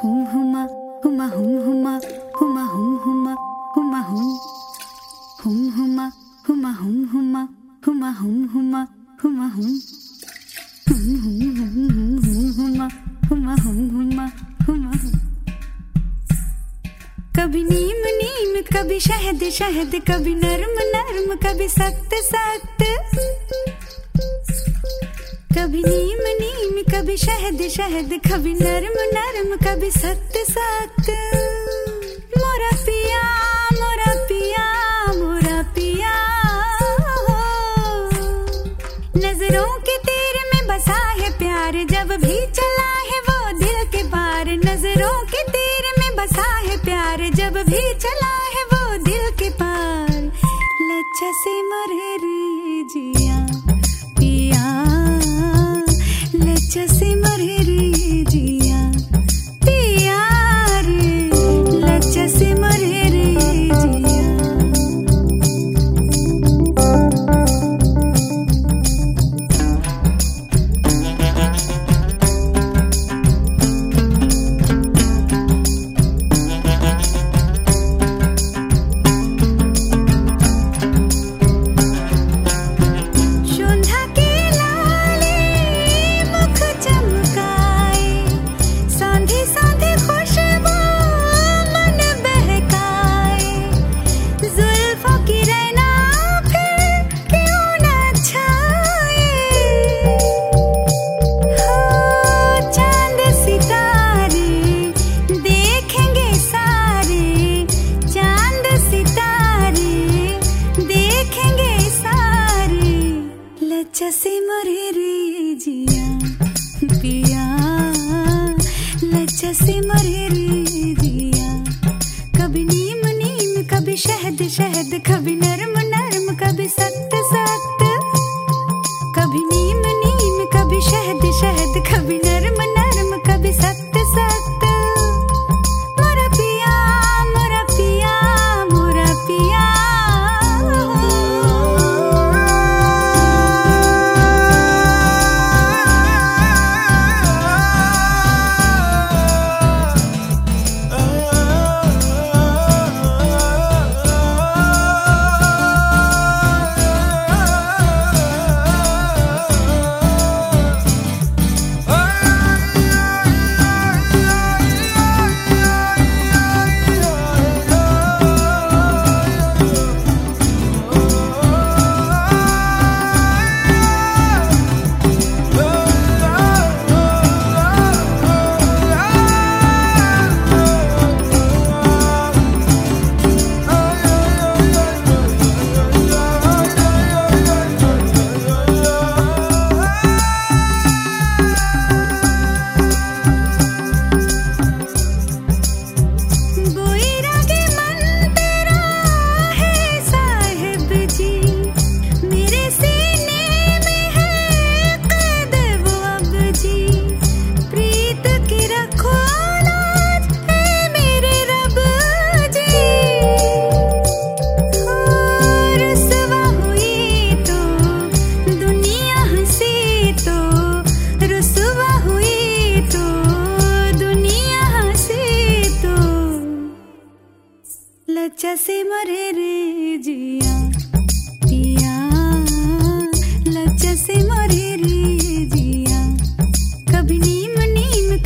Hum huma, huma hum huma, huma hum huma, huma hum. Hum huma, huma hum huma, huma hum huma, huma hum. Hum hum hum hum hum huma, huma hum huma, huma hum. कभी नीम नीम कभी शहद शहद कभी नरम नरम कभी सख्त सख्त कभी नीम नीम, कभी शहद शहद, कभी नरम नरम, कभी सख्त सख्त मोरा पिया मोरा पिया मोरा पिया। नज़रों के तीर में बसा है प्यार, जब भी चला है वो दिल के पार। नज़रों के तीर में बसा है प्यार, जब भी चला है वो दिल के पार। लच्छा से मरे रे लच्छा से मरे जिया कभी नीम नीम कभी शहद शहद कभी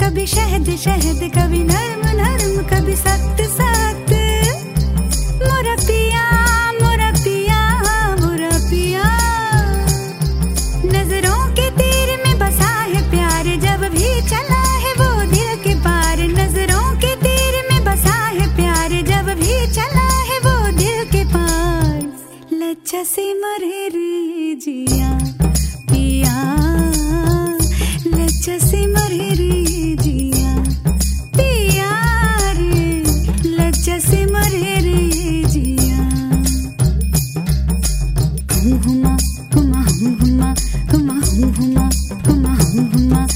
कभी शहद शहद, कभी नरम कभी पिया, मोरा पिया मोरा पिया। नज़रों के तीर में बसा है प्यार, जब भी चला लच्छा से मरे रे जिया पिया लच्छा से मरे रे जिया पिया रे लच्छा से मरे रे जिया hum huma huma hum huma huma hum huma huma hum huma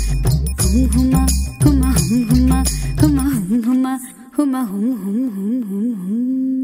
hum huma huma hum huma huma hum huma huma hum huma